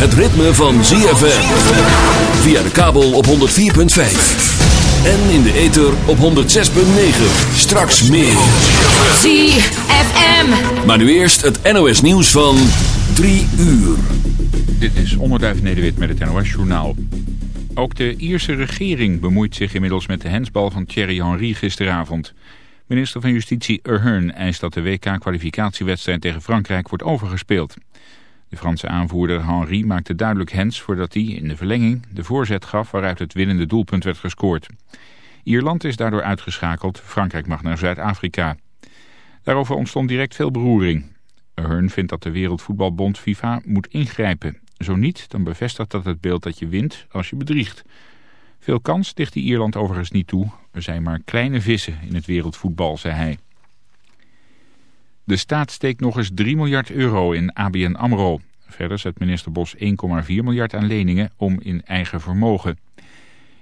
het ritme van ZFM. Via de kabel op 104.5. En in de ether op 106.9. Straks meer. ZFM. Maar nu eerst het NOS nieuws van 3 uur. Dit is Onderduif Nederwit met het NOS Journaal. Ook de Ierse regering bemoeit zich inmiddels met de hensbal van Thierry Henry gisteravond. Minister van Justitie Ahern eist dat de WK-kwalificatiewedstrijd tegen Frankrijk wordt overgespeeld. De Franse aanvoerder Henry maakte duidelijk hens voordat hij in de verlenging de voorzet gaf waaruit het winnende doelpunt werd gescoord. Ierland is daardoor uitgeschakeld, Frankrijk mag naar Zuid-Afrika. Daarover ontstond direct veel beroering. Ahern vindt dat de Wereldvoetbalbond FIFA moet ingrijpen. Zo niet, dan bevestigt dat het beeld dat je wint als je bedriegt. Veel kans dicht hij Ierland overigens niet toe. Er zijn maar kleine vissen in het wereldvoetbal, zei hij. De staat steekt nog eens 3 miljard euro in ABN AMRO. Verder zet minister Bos 1,4 miljard aan leningen om in eigen vermogen.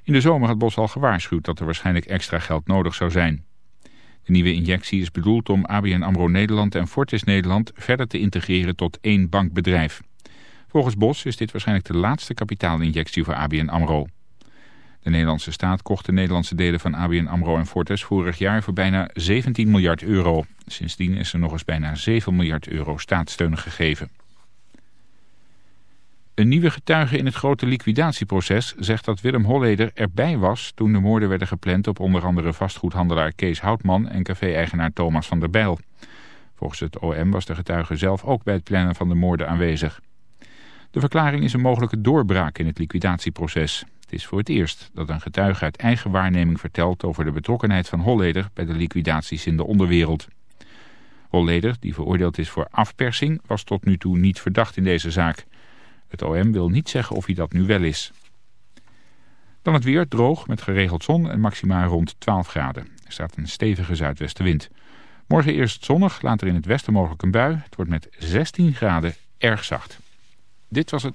In de zomer had Bos al gewaarschuwd dat er waarschijnlijk extra geld nodig zou zijn. De nieuwe injectie is bedoeld om ABN AMRO Nederland en Fortis Nederland verder te integreren tot één bankbedrijf. Volgens Bos is dit waarschijnlijk de laatste kapitaalinjectie voor ABN AMRO. De Nederlandse staat kocht de Nederlandse delen van ABN AMRO en Fortis vorig jaar voor bijna 17 miljard euro. Sindsdien is er nog eens bijna 7 miljard euro staatssteun gegeven. Een nieuwe getuige in het grote liquidatieproces zegt dat Willem Holleder erbij was toen de moorden werden gepland op onder andere vastgoedhandelaar Kees Houtman en café-eigenaar Thomas van der Bijl. Volgens het OM was de getuige zelf ook bij het plannen van de moorden aanwezig. De verklaring is een mogelijke doorbraak in het liquidatieproces. Het is voor het eerst dat een getuige uit eigen waarneming vertelt over de betrokkenheid van Holleder bij de liquidaties in de onderwereld. Holleder, die veroordeeld is voor afpersing, was tot nu toe niet verdacht in deze zaak. Het OM wil niet zeggen of hij dat nu wel is. Dan het weer, droog, met geregeld zon en maximaal rond 12 graden. Er staat een stevige zuidwestenwind. Morgen eerst zonnig, later in het westen mogelijk een bui. Het wordt met 16 graden erg zacht. Dit was het.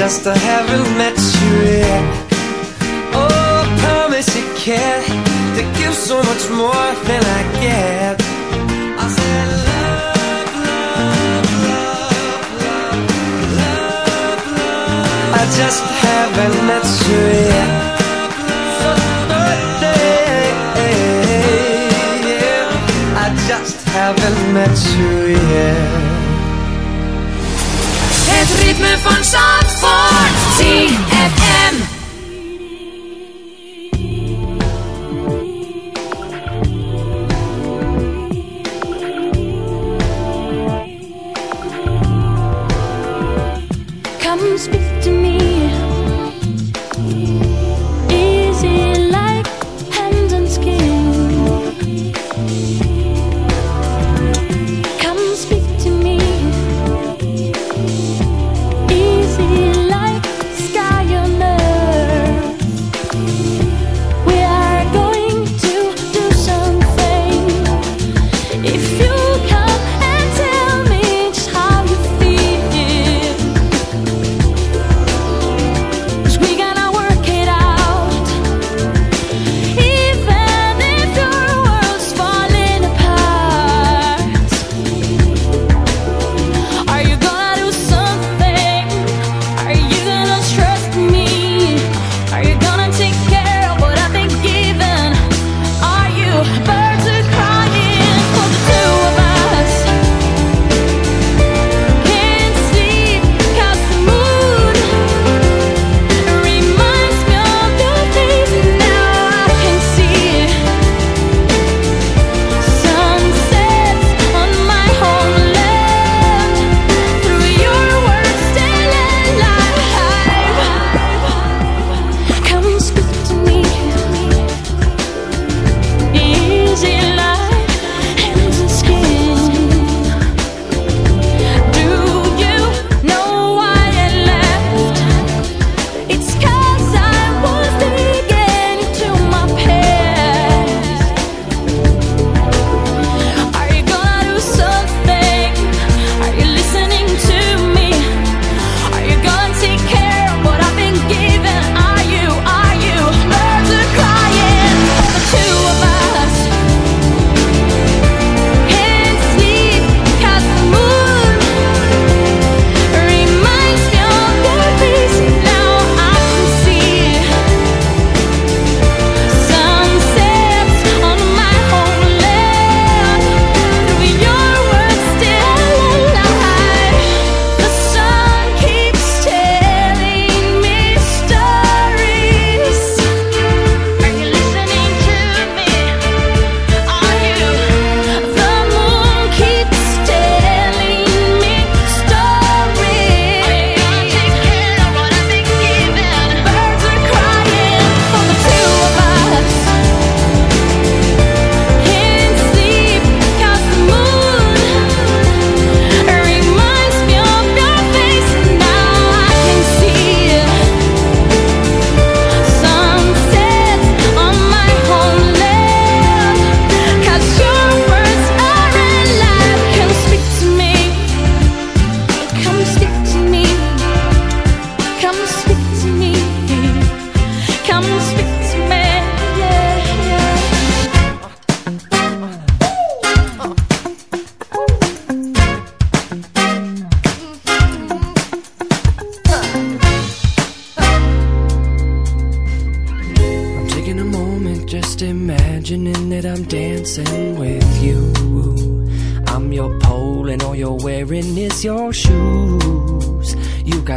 I just haven't met you yet. Oh, promise you can to give so much more than I get. I said love, love, love, love, love, love. I just haven't met you yet. I just haven't met you yet. Ritme van Zandvoort. ZFM.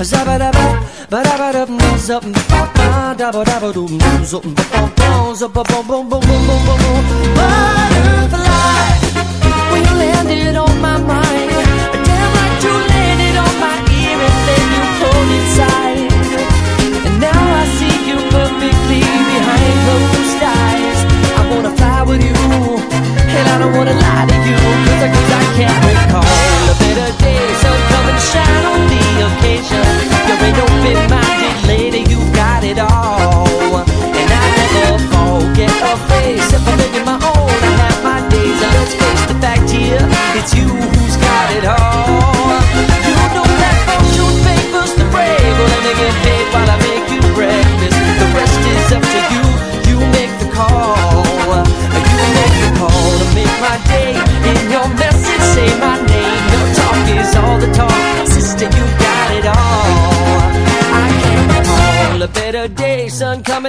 ba ba ba da ba. Ba-bum-bum-bum-bum-bum-bum. Butterfly, when you landed on my mind, damn like you landed on my ear and then you pulled inside. And now I see you perfectly behind closed eyes. I wanna fly with you, and I don't wanna lie to you, cause I, cause I can't recall a better day. So come and shine on the occasion. You're an open-minded lady, you got it all. And I never forget a face. If I live in my own, I have my days. Let's face the fact here, it's you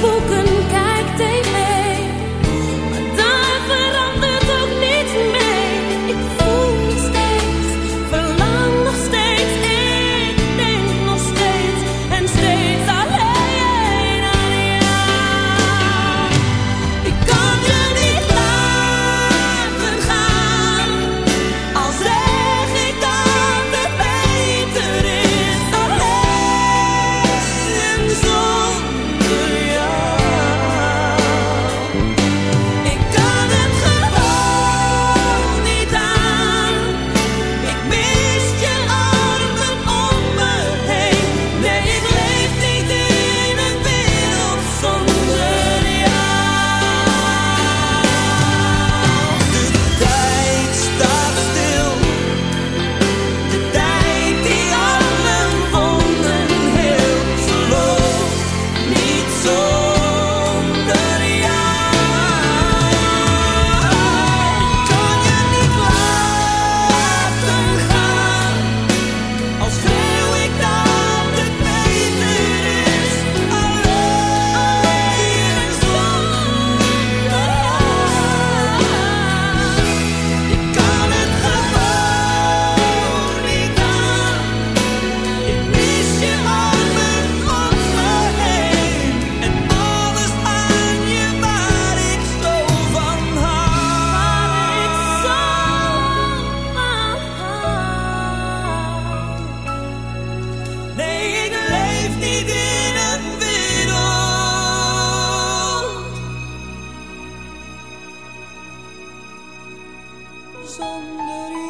不肯 Somebody.